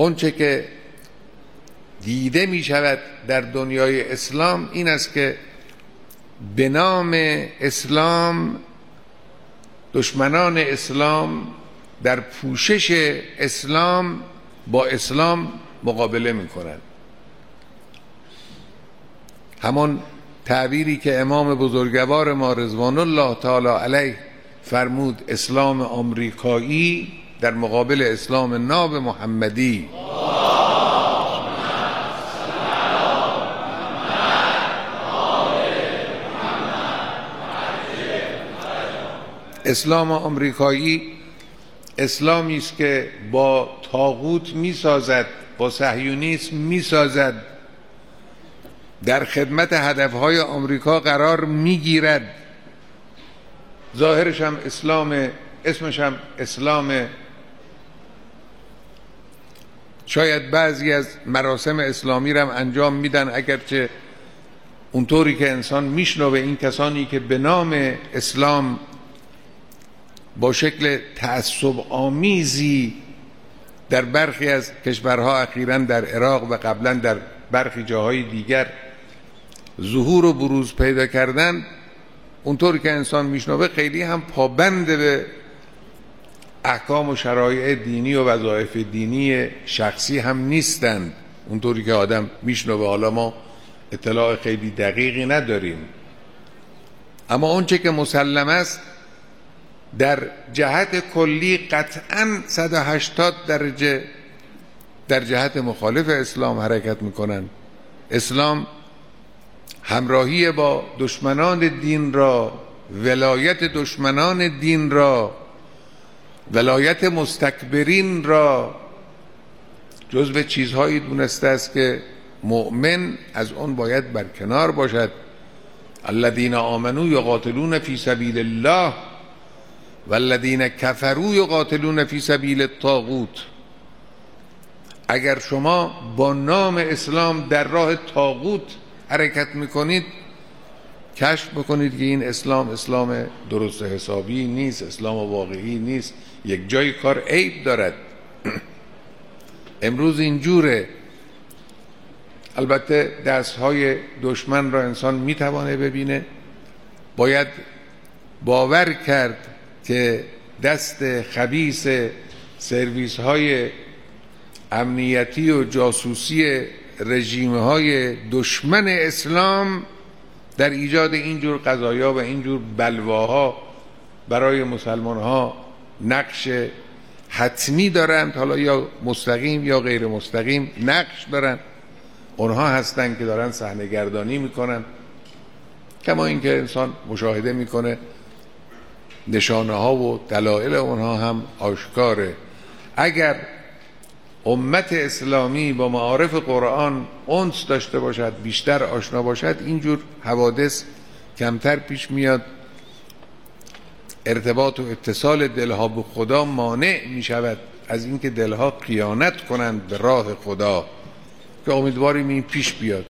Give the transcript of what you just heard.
اونچه که دیده می شود در دنیای اسلام این است که به نام اسلام دشمنان اسلام در پوشش اسلام با اسلام مقابله می کنند. همان تعبیری که امام بزرگوار ما رضوان الله تعالی علیه فرمود اسلام آمریکایی در مقابل اسلام ناب محمدی. اسلام آمریکایی اسلامی است که با تاغوت می‌سازد با صهیونیسم می‌سازد. در خدمت هدفهای آمریکا قرار می‌گیرد. ظاهرش هم اسلام اسمش هم اسلام شاید بعضی از مراسم اسلامی را هم انجام میدن اگرچه اونطوری که انسان میشنوه این کسانی که به نام اسلام با شکل تعصب آمیزی در برخی از کشورها اخیرا در عراق و قبلا در برخی جاهای دیگر ظهور و بروز پیدا کردن اونطوری که انسان میشنوه خیلی هم پابند به احکام و شرایع دینی و وظایف دینی شخصی هم نیستند. اونطوری که آدم میشنوه. حالا ما اطلاع خیلی دقیقی نداریم. اما اونچه که مسلم است در جهت کلی قطعا 180 درجه در جهت مخالف اسلام حرکت می‌کنن. اسلام همراهی با دشمنان دین را ولایت دشمنان دین را ولایت مستکبرین را جزو چیزهایی دونسته است که مؤمن از اون باید برکنار باشد. الذين آمنوا یقاتلون فی سبیل الله والذین کفروا یقاتلون فی سبیل الطاغوت. اگر شما با نام اسلام در راه طاغوت حرکت می‌کنید کشف بکنید که این اسلام اسلام درست حسابی نیست اسلام واقعی نیست. یک جای کار عیب دارد. امروز اینجوره البته دست های دشمن را انسان می‌توانه ببینه. باید باور کرد که دست خبیس سرویس های امنیتی و جاسوسی رژیم های دشمن اسلام در ایجاد اینجور قضایا و اینجور بلواها برای مسلمان ها نقش حتمی دارند حالا یا مستقیم یا غیر مستقیم نقش دارند اونها هستند که دارن صحنه گردانی می‌کنن. کما اینکه انسان مشاهده می‌کنه. نشانه ها و دلایل اونها هم آشکاره. اگر امت اسلامی با معارف قرآن اونس داشته باشد بیشتر آشنا باشد اینجور حوادث کمتر پیش میاد. ارتباط و اتصال دلها به خدا مانع می شود از اینکه دلها قیانت کنند به راه خدا که امیدواریم این پیش بیاد.